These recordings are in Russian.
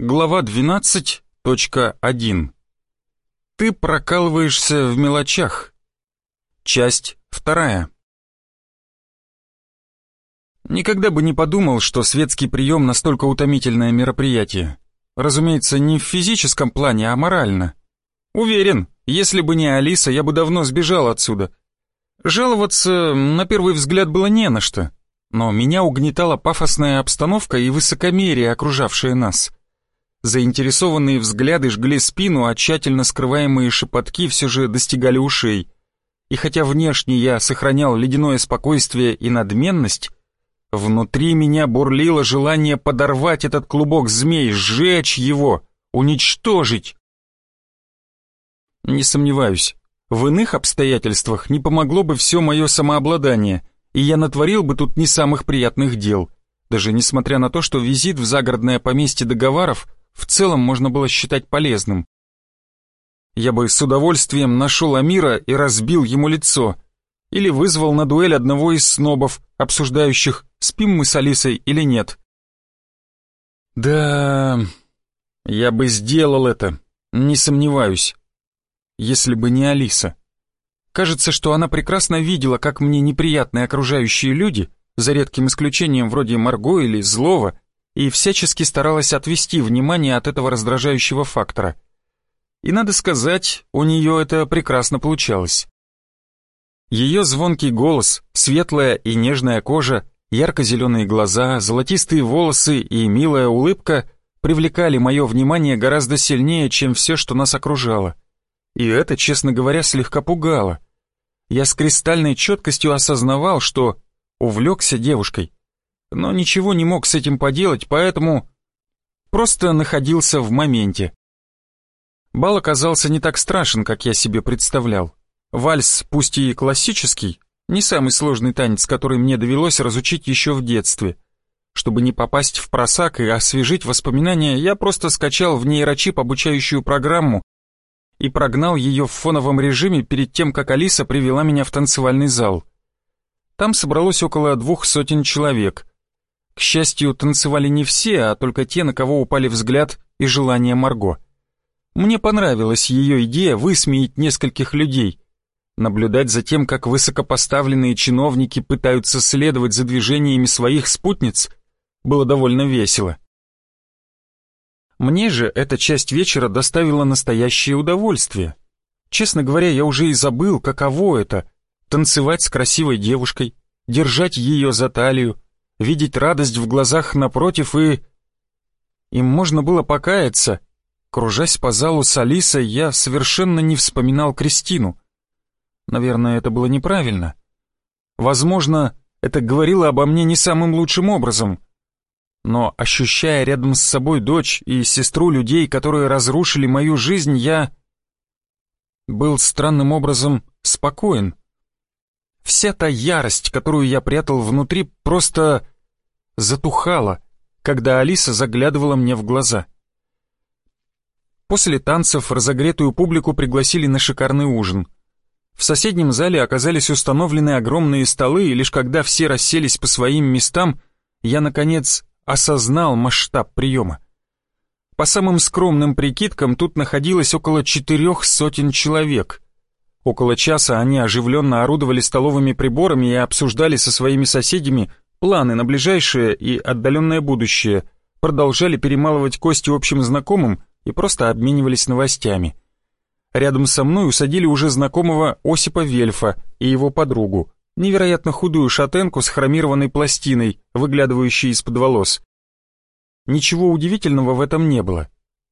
Глава 12.1. Ты прокалываешься в мелочах. Часть вторая. Никогда бы не подумал, что светский прием настолько утомительное мероприятие. Разумеется, не в физическом плане, а морально. Уверен, если бы не Алиса, я бы давно сбежал отсюда. Жаловаться на первый взгляд было не на что, но меня угнетала пафосная обстановка и высокомерие, окружавшее нас. Заинтересованные взгляды жгли спину, а тщательно скрываемые шепотки все же достигали ушей. И хотя внешне я сохранял ледяное спокойствие и надменность, внутри меня бурлило желание подорвать этот клубок змей, сжечь его, уничтожить. Не сомневаюсь, в иных обстоятельствах не помогло бы все мое самообладание, и я натворил бы тут не самых приятных дел, даже несмотря на то, что визит в загородное поместье договоров в целом можно было считать полезным. Я бы с удовольствием нашел Амира и разбил ему лицо, или вызвал на дуэль одного из снобов, обсуждающих, спим мы с Алисой или нет. Да, я бы сделал это, не сомневаюсь, если бы не Алиса. Кажется, что она прекрасно видела, как мне неприятны окружающие люди, за редким исключением вроде Марго или Злова, и всячески старалась отвести внимание от этого раздражающего фактора. И надо сказать, у нее это прекрасно получалось. Ее звонкий голос, светлая и нежная кожа, ярко-зеленые глаза, золотистые волосы и милая улыбка привлекали мое внимание гораздо сильнее, чем все, что нас окружало. И это, честно говоря, слегка пугало. Я с кристальной четкостью осознавал, что увлекся девушкой, но ничего не мог с этим поделать, поэтому просто находился в моменте. Бал оказался не так страшен, как я себе представлял. Вальс, пусть и классический, не самый сложный танец, который мне довелось разучить еще в детстве. Чтобы не попасть в просак и освежить воспоминания, я просто скачал в нейрочип обучающую программу и прогнал ее в фоновом режиме перед тем, как Алиса привела меня в танцевальный зал. Там собралось около двух сотен человек. К счастью, танцевали не все, а только те, на кого упали взгляд и желание Марго. Мне понравилась ее идея высмеять нескольких людей, наблюдать за тем, как высокопоставленные чиновники пытаются следовать за движениями своих спутниц, было довольно весело. Мне же эта часть вечера доставила настоящее удовольствие. Честно говоря, я уже и забыл, каково это — танцевать с красивой девушкой, держать ее за талию, видеть радость в глазах напротив и... Им можно было покаяться. Кружась по залу с Алисой, я совершенно не вспоминал Кристину. Наверное, это было неправильно. Возможно, это говорило обо мне не самым лучшим образом. Но ощущая рядом с собой дочь и сестру людей, которые разрушили мою жизнь, я был странным образом спокоен. Вся та ярость, которую я прятал внутри, просто затухала, когда Алиса заглядывала мне в глаза. После танцев разогретую публику пригласили на шикарный ужин. В соседнем зале оказались установлены огромные столы, и лишь когда все расселись по своим местам, я, наконец, осознал масштаб приема. По самым скромным прикидкам, тут находилось около четырех сотен человек — Около часа они оживленно орудовали столовыми приборами и обсуждали со своими соседями планы на ближайшее и отдаленное будущее, продолжали перемалывать кости общим знакомым и просто обменивались новостями. Рядом со мной усадили уже знакомого Осипа Вельфа и его подругу, невероятно худую шатенку с хромированной пластиной, выглядывающей из-под волос. Ничего удивительного в этом не было.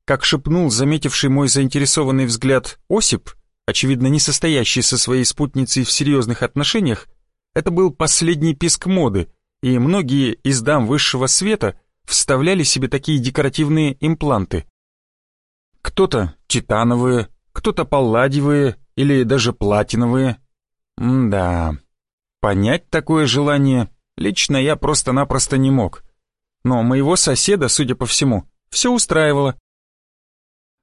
Как шепнул заметивший мой заинтересованный взгляд Осип, очевидно не состоящий со своей спутницей в серьезных отношениях, это был последний писк моды, и многие из дам высшего света вставляли себе такие декоративные импланты. Кто-то титановые, кто-то палладиевые или даже платиновые. Да, понять такое желание лично я просто-напросто не мог. Но моего соседа, судя по всему, все устраивало.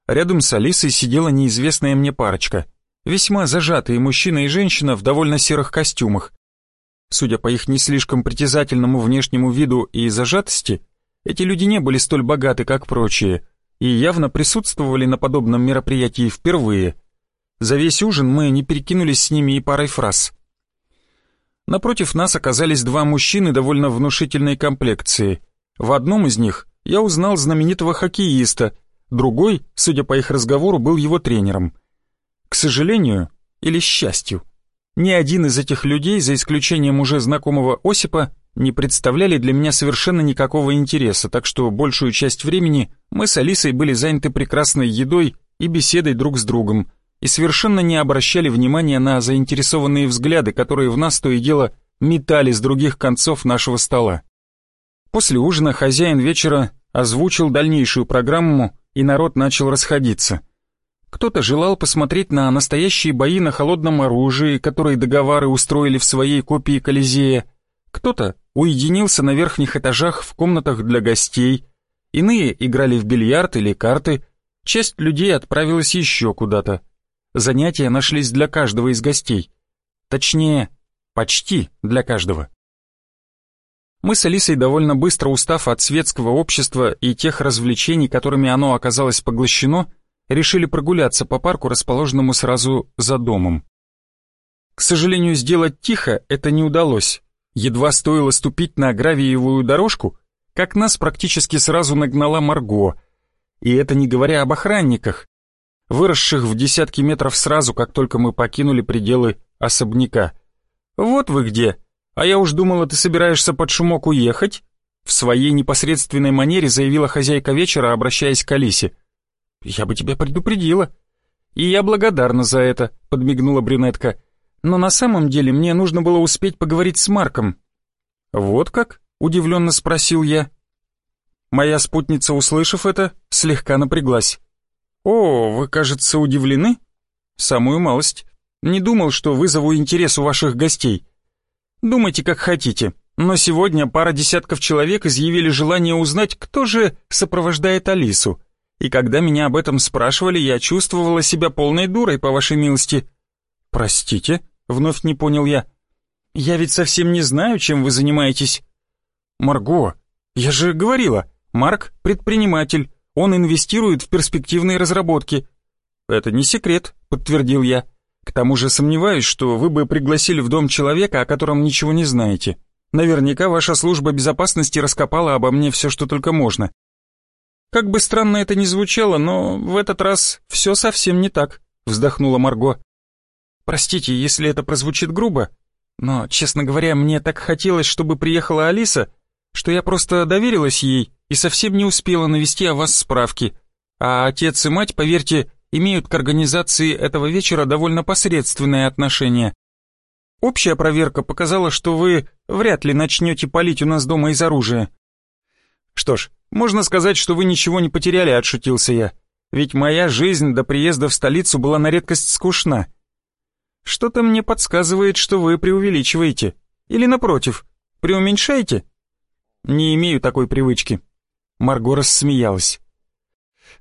Рядом с Алисой сидела неизвестная мне парочка. Весьма зажатые мужчина и женщина в довольно серых костюмах. Судя по их не слишком притязательному внешнему виду и зажатости, эти люди не были столь богаты, как прочие, и явно присутствовали на подобном мероприятии впервые. За весь ужин мы не перекинулись с ними и парой фраз. Напротив нас оказались два мужчины довольно внушительной комплекции. В одном из них я узнал знаменитого хоккеиста, другой, судя по их разговору, был его тренером. К сожалению, или счастью, ни один из этих людей, за исключением уже знакомого Осипа, не представляли для меня совершенно никакого интереса, так что большую часть времени мы с Алисой были заняты прекрасной едой и беседой друг с другом, и совершенно не обращали внимания на заинтересованные взгляды, которые в нас то и дело метали с других концов нашего стола. После ужина хозяин вечера озвучил дальнейшую программу, и народ начал расходиться. Кто-то желал посмотреть на настоящие бои на холодном оружии, которые договары устроили в своей копии Колизея, кто-то уединился на верхних этажах в комнатах для гостей, иные играли в бильярд или карты, часть людей отправилась еще куда-то. Занятия нашлись для каждого из гостей. Точнее, почти для каждого. Мы с Алисой, довольно быстро устав от светского общества и тех развлечений, которыми оно оказалось поглощено, решили прогуляться по парку, расположенному сразу за домом. К сожалению, сделать тихо это не удалось. Едва стоило ступить на гравиевую дорожку, как нас практически сразу нагнала Марго. И это не говоря об охранниках, выросших в десятки метров сразу, как только мы покинули пределы особняка. «Вот вы где! А я уж думала, ты собираешься под шумок уехать?» В своей непосредственной манере заявила хозяйка вечера, обращаясь к Алисе. «Я бы тебя предупредила». «И я благодарна за это», — подмигнула брюнетка. Но на самом деле мне нужно было успеть поговорить с Марком. «Вот как?» — удивленно спросил я. Моя спутница, услышав это, слегка напряглась. «О, вы, кажется, удивлены?» «Самую малость. Не думал, что вызову интерес у ваших гостей. Думайте, как хотите, но сегодня пара десятков человек изъявили желание узнать, кто же сопровождает Алису. И когда меня об этом спрашивали, я чувствовала себя полной дурой, по вашей милости». «Простите?» Вновь не понял я. «Я ведь совсем не знаю, чем вы занимаетесь». «Марго, я же говорила, Марк — предприниматель, он инвестирует в перспективные разработки». «Это не секрет», — подтвердил я. «К тому же сомневаюсь, что вы бы пригласили в дом человека, о котором ничего не знаете. Наверняка ваша служба безопасности раскопала обо мне все, что только можно». «Как бы странно это ни звучало, но в этот раз все совсем не так», — вздохнула Марго. Простите, если это прозвучит грубо, но, честно говоря, мне так хотелось, чтобы приехала Алиса, что я просто доверилась ей и совсем не успела навести о вас справки. А отец и мать, поверьте, имеют к организации этого вечера довольно посредственное отношение. Общая проверка показала, что вы вряд ли начнете палить у нас дома из оружия. Что ж, можно сказать, что вы ничего не потеряли, отшутился я. Ведь моя жизнь до приезда в столицу была на редкость скучна. Что-то мне подсказывает, что вы преувеличиваете. Или напротив, преуменьшаете? Не имею такой привычки. Марго рассмеялась.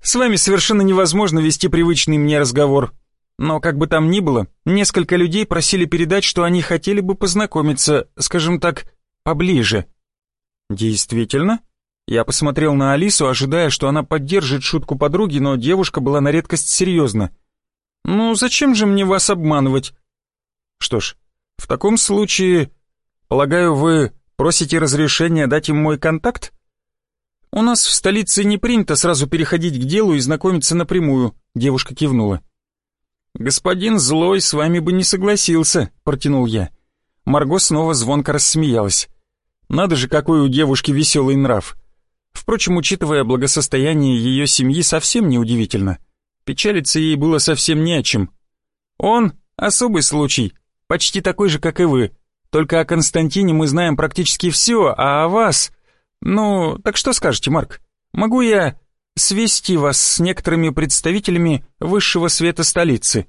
С вами совершенно невозможно вести привычный мне разговор. Но как бы там ни было, несколько людей просили передать, что они хотели бы познакомиться, скажем так, поближе. Действительно? Я посмотрел на Алису, ожидая, что она поддержит шутку подруги, но девушка была на редкость серьезна. «Ну, зачем же мне вас обманывать?» «Что ж, в таком случае, полагаю, вы просите разрешения дать им мой контакт?» «У нас в столице не принято сразу переходить к делу и знакомиться напрямую», — девушка кивнула. «Господин Злой с вами бы не согласился», — протянул я. Марго снова звонко рассмеялась. «Надо же, какой у девушки веселый нрав!» Впрочем, учитывая благосостояние ее семьи, совсем неудивительно. Печалиться ей было совсем не о чем. Он — особый случай, почти такой же, как и вы. Только о Константине мы знаем практически все, а о вас... Ну, так что скажете, Марк? Могу я свести вас с некоторыми представителями высшего света столицы?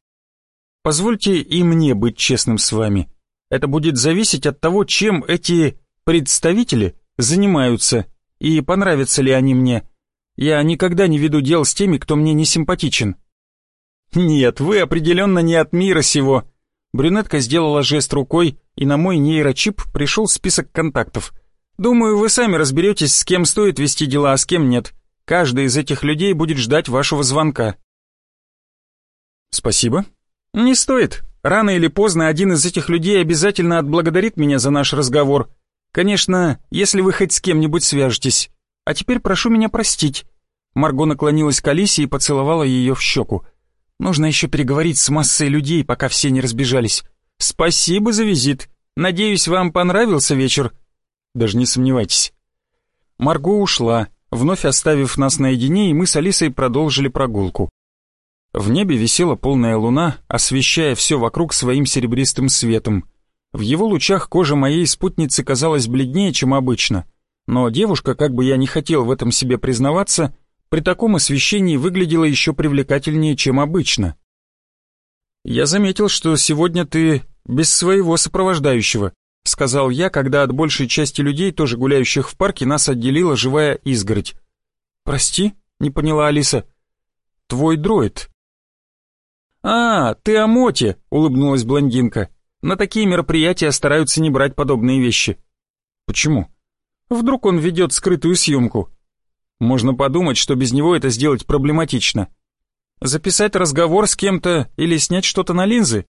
Позвольте и мне быть честным с вами. Это будет зависеть от того, чем эти представители занимаются и понравятся ли они мне. Я никогда не веду дел с теми, кто мне не симпатичен». «Нет, вы определенно не от мира сего». Брюнетка сделала жест рукой, и на мой нейрочип пришел список контактов. «Думаю, вы сами разберетесь, с кем стоит вести дела, а с кем нет. Каждый из этих людей будет ждать вашего звонка». «Спасибо». «Не стоит. Рано или поздно один из этих людей обязательно отблагодарит меня за наш разговор. Конечно, если вы хоть с кем-нибудь свяжетесь. А теперь прошу меня простить». Марго наклонилась к Алисе и поцеловала ее в щеку. «Нужно еще переговорить с массой людей, пока все не разбежались. Спасибо за визит. Надеюсь, вам понравился вечер?» «Даже не сомневайтесь». Марго ушла, вновь оставив нас наедине, и мы с Алисой продолжили прогулку. В небе висела полная луна, освещая все вокруг своим серебристым светом. В его лучах кожа моей спутницы казалась бледнее, чем обычно, но девушка, как бы я ни хотел в этом себе признаваться, при таком освещении выглядела еще привлекательнее, чем обычно. «Я заметил, что сегодня ты без своего сопровождающего», сказал я, когда от большей части людей, тоже гуляющих в парке, нас отделила живая изгородь. «Прости?» — не поняла Алиса. «Твой дроид». «А, ты о Моте», — улыбнулась блондинка. «На такие мероприятия стараются не брать подобные вещи». «Почему?» «Вдруг он ведет скрытую съемку?» «Можно подумать, что без него это сделать проблематично». «Записать разговор с кем-то или снять что-то на линзы?»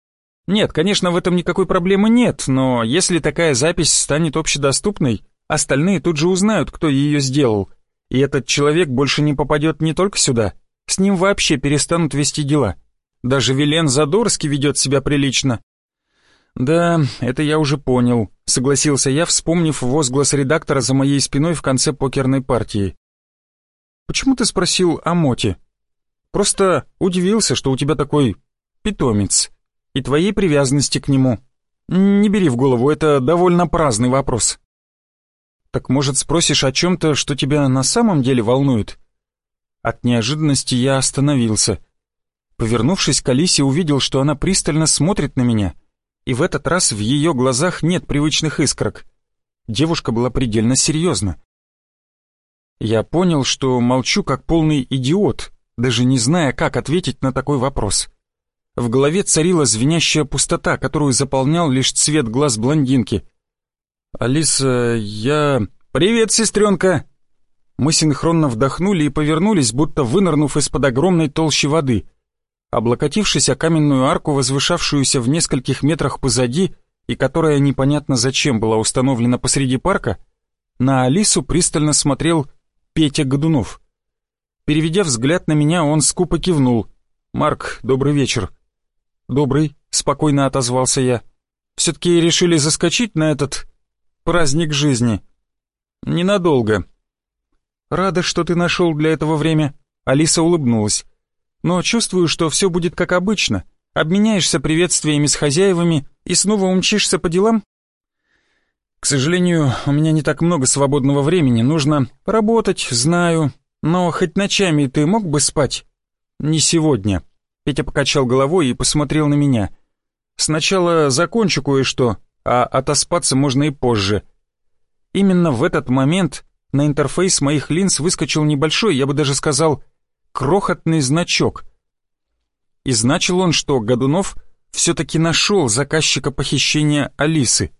Нет, конечно, в этом никакой проблемы нет, но если такая запись станет общедоступной, остальные тут же узнают, кто ее сделал, и этот человек больше не попадет не только сюда, с ним вообще перестанут вести дела. Даже Вилен Задорский ведет себя прилично. Да, это я уже понял, согласился я, вспомнив возглас редактора за моей спиной в конце покерной партии. Почему ты спросил о Моте? Просто удивился, что у тебя такой питомец и твоей привязанности к нему. Не бери в голову, это довольно праздный вопрос. Так может спросишь о чем-то, что тебя на самом деле волнует? От неожиданности я остановился. Повернувшись к Алисе, увидел, что она пристально смотрит на меня, и в этот раз в ее глазах нет привычных искорок. Девушка была предельно серьезна. Я понял, что молчу как полный идиот, даже не зная, как ответить на такой вопрос. В голове царила звенящая пустота, которую заполнял лишь цвет глаз блондинки. «Алиса, я...» «Привет, сестренка!» Мы синхронно вдохнули и повернулись, будто вынырнув из-под огромной толщи воды. Облокотившись о каменную арку, возвышавшуюся в нескольких метрах позади, и которая непонятно зачем была установлена посреди парка, на Алису пристально смотрел Петя Годунов. Переведя взгляд на меня, он скупо кивнул. «Марк, добрый вечер». «Добрый», — спокойно отозвался я. «Все-таки решили заскочить на этот праздник жизни?» «Ненадолго». «Рада, что ты нашел для этого время», — Алиса улыбнулась. «Но чувствую, что все будет как обычно. Обменяешься приветствиями с хозяевами и снова умчишься по делам?» «К сожалению, у меня не так много свободного времени. Нужно работать, знаю. Но хоть ночами ты мог бы спать?» «Не сегодня», Петя покачал головой и посмотрел на меня. «Сначала закончу кое-что, а отоспаться можно и позже». Именно в этот момент на интерфейс моих линз выскочил небольшой, я бы даже сказал, крохотный значок. И значил он, что Годунов все-таки нашел заказчика похищения Алисы.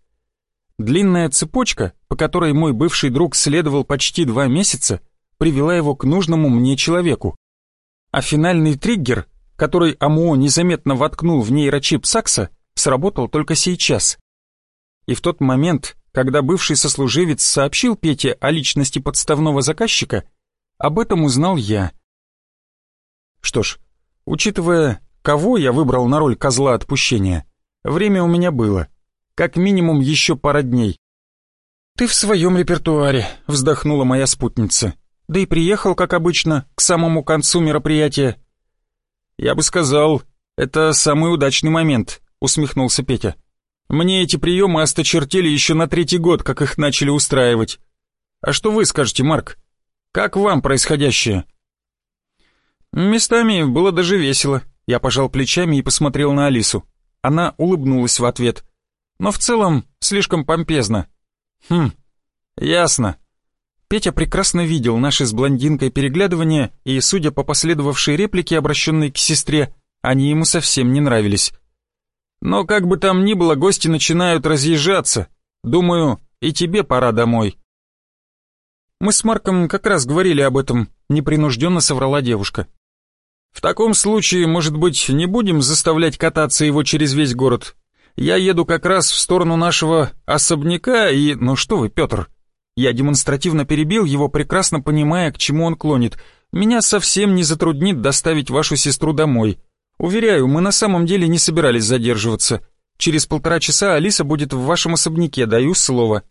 Длинная цепочка, по которой мой бывший друг следовал почти два месяца, привела его к нужному мне человеку. А финальный триггер который АМО незаметно воткнул в нейрочип Сакса, сработал только сейчас. И в тот момент, когда бывший сослуживец сообщил Пете о личности подставного заказчика, об этом узнал я. Что ж, учитывая, кого я выбрал на роль козла отпущения, время у меня было. Как минимум еще пара дней. «Ты в своем репертуаре», — вздохнула моя спутница. «Да и приехал, как обычно, к самому концу мероприятия. «Я бы сказал, это самый удачный момент», — усмехнулся Петя. «Мне эти приемы осточертели еще на третий год, как их начали устраивать. А что вы скажете, Марк? Как вам происходящее?» «Местами было даже весело», — я пожал плечами и посмотрел на Алису. Она улыбнулась в ответ. «Но в целом слишком помпезно». «Хм, ясно. Петя прекрасно видел наши с блондинкой переглядывания, и, судя по последовавшей реплике, обращенной к сестре, они ему совсем не нравились. Но как бы там ни было, гости начинают разъезжаться. Думаю, и тебе пора домой. Мы с Марком как раз говорили об этом, непринужденно соврала девушка. «В таком случае, может быть, не будем заставлять кататься его через весь город? Я еду как раз в сторону нашего особняка и... Ну что вы, Петр?» Я демонстративно перебил его, прекрасно понимая, к чему он клонит. «Меня совсем не затруднит доставить вашу сестру домой. Уверяю, мы на самом деле не собирались задерживаться. Через полтора часа Алиса будет в вашем особняке, даю слово».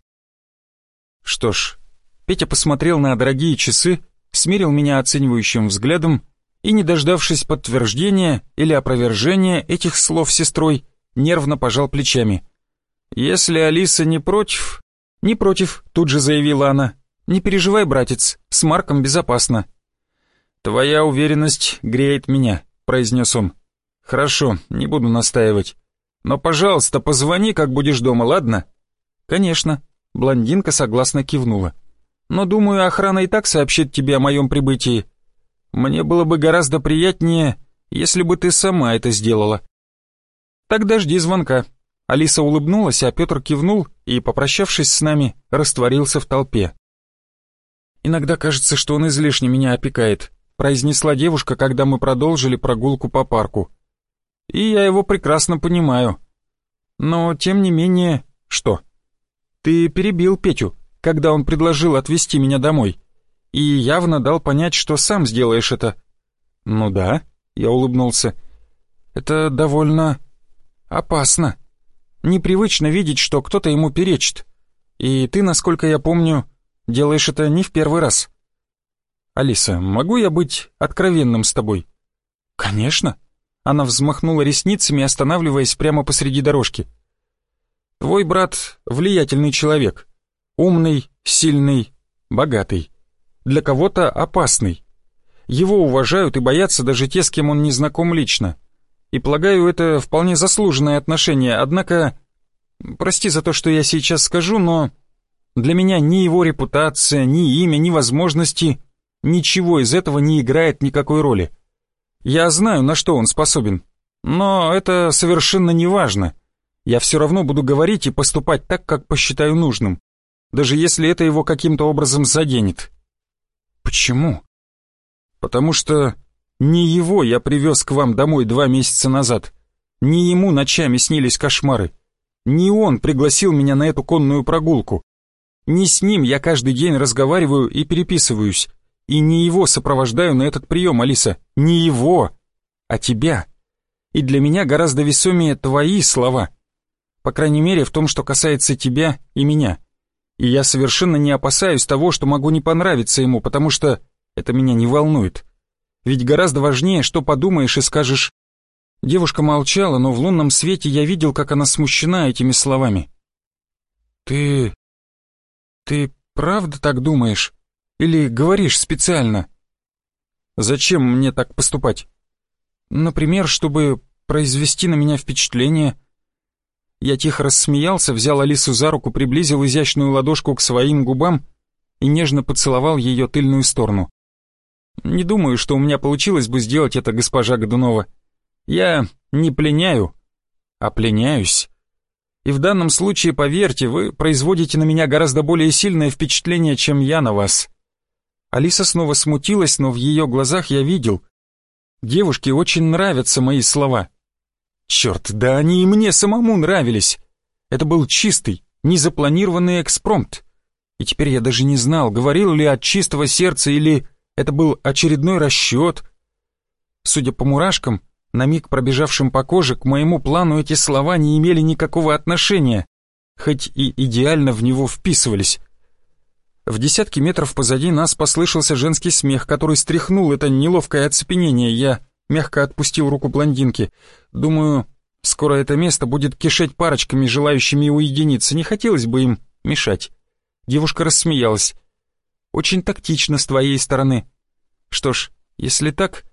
Что ж, Петя посмотрел на дорогие часы, смирил меня оценивающим взглядом и, не дождавшись подтверждения или опровержения этих слов сестрой, нервно пожал плечами. «Если Алиса не против...» «Не против», — тут же заявила она. «Не переживай, братец, с Марком безопасно». «Твоя уверенность греет меня», — произнес он. «Хорошо, не буду настаивать. Но, пожалуйста, позвони, как будешь дома, ладно?» «Конечно», — блондинка согласно кивнула. «Но, думаю, охрана и так сообщит тебе о моем прибытии. Мне было бы гораздо приятнее, если бы ты сама это сделала». «Тогда жди звонка». Алиса улыбнулась, а Петр кивнул и, попрощавшись с нами, растворился в толпе. «Иногда кажется, что он излишне меня опекает», произнесла девушка, когда мы продолжили прогулку по парку. «И я его прекрасно понимаю. Но, тем не менее, что? Ты перебил Петю, когда он предложил отвезти меня домой, и явно дал понять, что сам сделаешь это». «Ну да», — я улыбнулся. «Это довольно опасно. Непривычно видеть, что кто-то ему перечит. И ты, насколько я помню, делаешь это не в первый раз». «Алиса, могу я быть откровенным с тобой?» «Конечно». Она взмахнула ресницами, останавливаясь прямо посреди дорожки. «Твой брат — влиятельный человек. Умный, сильный, богатый. Для кого-то опасный. Его уважают и боятся даже те, с кем он не знаком лично. И полагаю, это вполне заслуженное отношение, однако... Прости за то, что я сейчас скажу, но... Для меня ни его репутация, ни имя, ни возможности Ничего из этого не играет никакой роли. Я знаю, на что он способен, но это совершенно не важно. Я все равно буду говорить и поступать так, как посчитаю нужным, даже если это его каким-то образом заденет. Почему? Потому что не его я привез к вам домой два месяца назад, не ему ночами снились кошмары, не он пригласил меня на эту конную прогулку, не с ним я каждый день разговариваю и переписываюсь, и не его сопровождаю на этот прием, Алиса, не его, а тебя. И для меня гораздо весомее твои слова. По крайней мере, в том, что касается тебя и меня. И я совершенно не опасаюсь того, что могу не понравиться ему, потому что это меня не волнует. Ведь гораздо важнее, что подумаешь и скажешь. Девушка молчала, но в лунном свете я видел, как она смущена этими словами. «Ты... ты правда так думаешь?» Или говоришь специально? Зачем мне так поступать? Например, чтобы произвести на меня впечатление. Я тихо рассмеялся, взял Алису за руку, приблизил изящную ладошку к своим губам и нежно поцеловал ее тыльную сторону. Не думаю, что у меня получилось бы сделать это, госпожа Годунова. Я не пленяю, а пленяюсь. И в данном случае, поверьте, вы производите на меня гораздо более сильное впечатление, чем я на вас. Алиса снова смутилась, но в ее глазах я видел. Девушке очень нравятся мои слова. Черт, да они и мне самому нравились. Это был чистый, незапланированный экспромт. И теперь я даже не знал, говорил ли от чистого сердца или это был очередной расчет. Судя по мурашкам, на миг пробежавшим по коже, к моему плану эти слова не имели никакого отношения, хоть и идеально в него вписывались. В десятки метров позади нас послышался женский смех, который стряхнул это неловкое оцепенение. Я мягко отпустил руку блондинки. Думаю, скоро это место будет кишеть парочками, желающими уединиться. Не хотелось бы им мешать. Девушка рассмеялась. «Очень тактично с твоей стороны. Что ж, если так,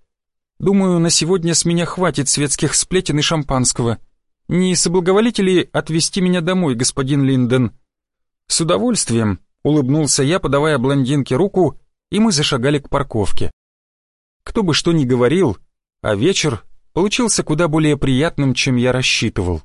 думаю, на сегодня с меня хватит светских сплетен и шампанского. Не соблаговолите ли отвезти меня домой, господин Линден?» «С удовольствием», Улыбнулся я, подавая блондинке руку, и мы зашагали к парковке. Кто бы что ни говорил, а вечер получился куда более приятным, чем я рассчитывал.